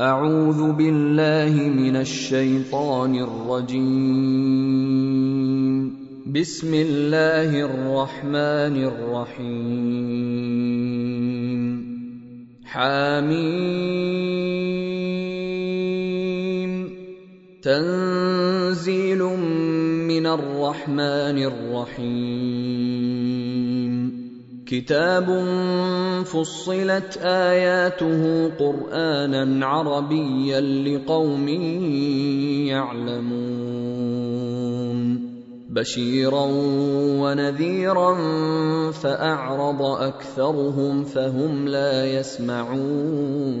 أعوذ بالله من الشيطان الرجيم. بسم الله الرحمن الرحيم. حميم. تنزيل من الرحمن الرحيم. كتاب فصلت اياته قرانا عربيا لقوم يعلمون بشيرا ونذيرا فاعرض اكثرهم فهم لا يسمعون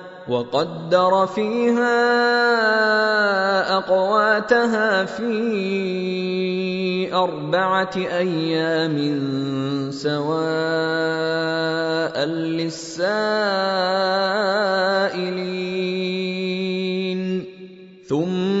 وقدر فيها أقواتها في أربعة أيام سواء للسائلين. ثم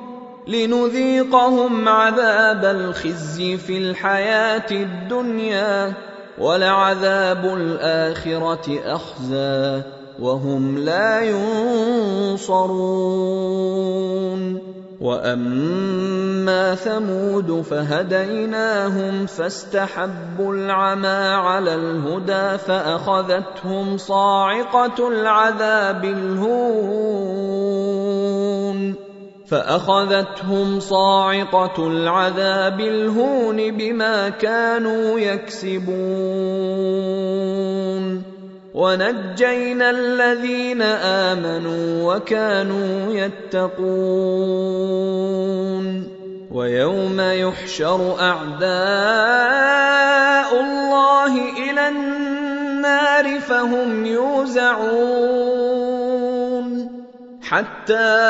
لنذيقهم عذاب الخزي في الحياة الدنيا ولعذاب الآخرة أخزى وهم لا ينصرون. وأما ثمود فهديناهم فاستحبوا العمى على الهدى فأخذتهم صاعقة العذاب الهون. فأخذتهم صاعقة العذاب الهون بما كانوا يكسبون. ونجينا الذين آمنوا وكانوا يتقون. ويوم يحشر أعداء الله إلى النار فهم يوزعون. حتى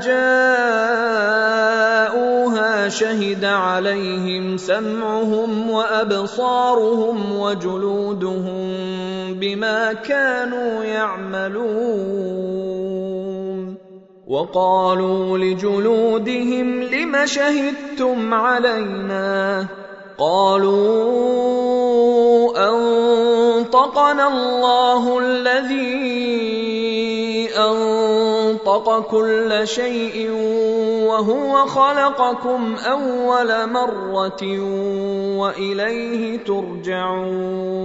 جاءوها شهد عليهم سمعهم وأبصارهم وجلودهم بما كانوا يعملون. وقالوا لجلودهم لم شهدتم علينا؟ قالوا أنطقنا الله الذي انطق كل شيء وهو خلقكم أول مرة وإليه ترجعون.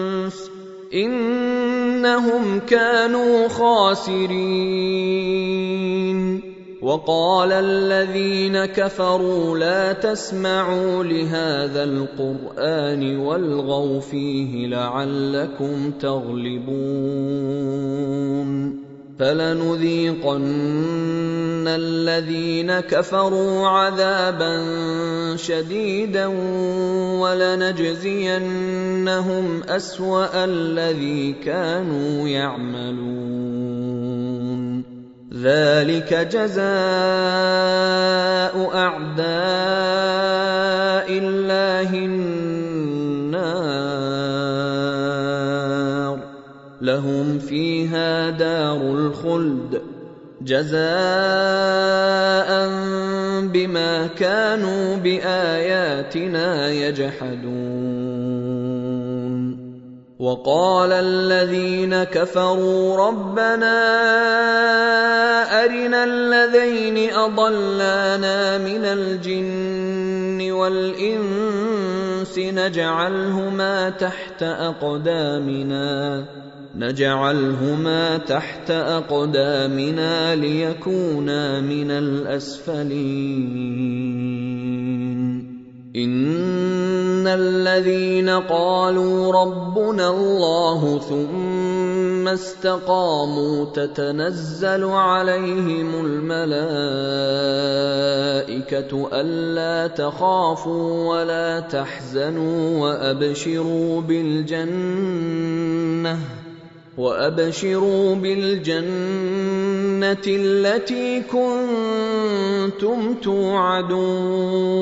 إنهم كانوا خاسرين. وقال الذين كفروا لا تسمعوا لهذا القرآن والغوا فيه لعلكم تغلبون. فلنذيقن الذين كفروا عذابا شديدا ولنجزينهم أسوأ الذي كانوا يعملون. ذلك جزاء أعداء الله لهم فيها دار الخلد جزاء بما كانوا بآياتنا يجحدون. وقال الذين كفروا ربنا أرنا الذين أضلانا من الجن والإنس نجعلهما تحت أقدامنا. نجعلهما تحت أقدامنا ليكونا من الأسفلين. إن الذين قالوا ربنا الله ثم استقاموا تتنزل عليهم الملائكه الا تخافوا ولا تحزنوا وابشروا بالجنه وابشروا بالجنه التي كنتم توعدون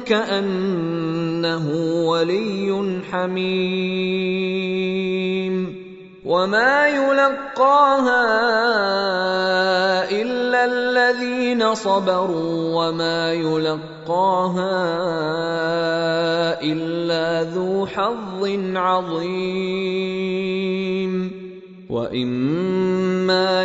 كأنه ولي حميم. وما يلقاها إلا الذين صبروا وما يلقاها إلا ذو حظ عظيم. وإما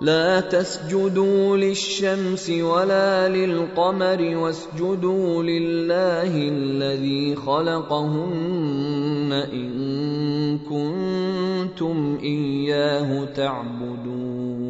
لا تسجدوا للشمس ولا للقمر واسجدوا لله الذي خلقهن إن كنتم إياه تعبدون.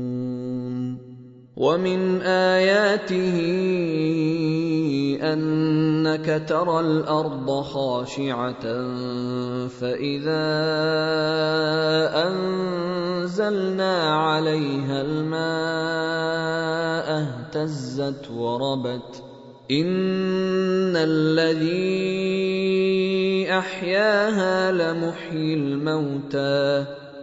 ومن آياته أنك ترى الأرض خاشعة فإذا أنزلنا عليها الماء اهتزت وربت. إن الذي أحياها لمحيي الموتى.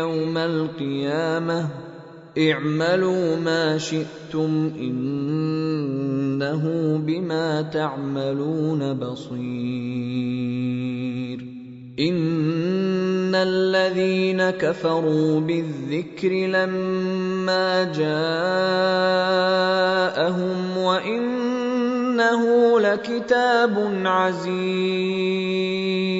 يوم القيامة اعملوا ما شئتم إنه بما تعملون بصير. إن الذين كفروا بالذكر لما جاءهم وإنه لكتاب عزيز.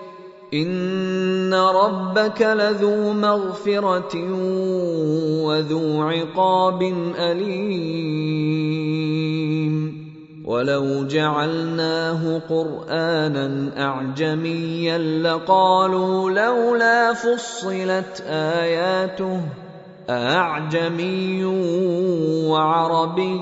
ان ربك لذو مغفره وذو عقاب اليم ولو جعلناه قرانا اعجميا لقالوا لولا فصلت اياته اعجمي وعربي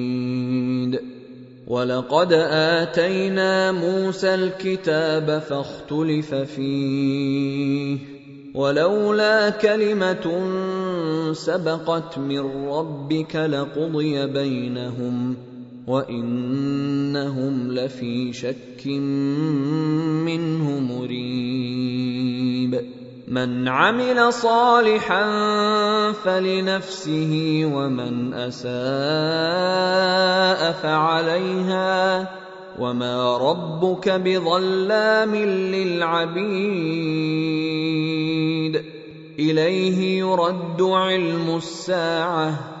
ولقد آتينا موسى الكتاب فاختلف فيه ولولا كلمة سبقت من ربك لقضي بينهم وإنهم لفي شك منه مريب. من عمل صالحا فلنفسه ومن أساء فعليها وما ربك بظلام للعبيد. إليه يرد علم الساعة.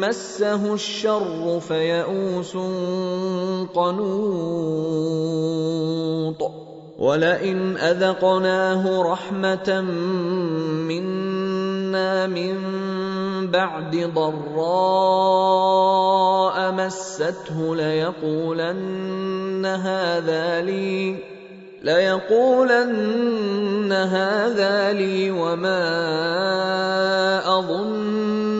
مسه الشر فيئوس قنوط ولئن أذقناه رحمة منا من بعد ضراء مسته ليقولن هذا لي ليقولن هذا لي وما أظن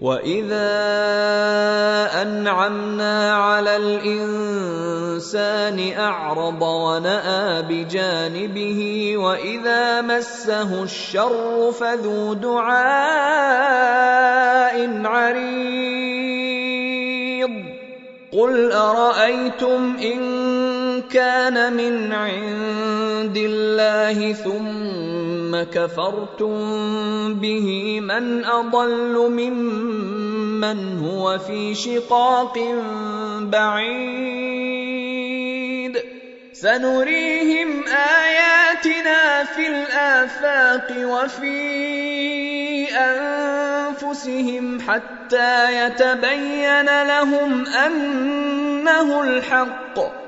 واذا انعمنا على الانسان اعرض وناى بجانبه واذا مسه الشر فذو دعاء عريض قل ارايتم ان كان من عند الله ثم كفرتم به من أضل ممن هو في شقاق بعيد. سنريهم آياتنا في الآفاق وفي أنفسهم حتى يتبين لهم أنه الحق.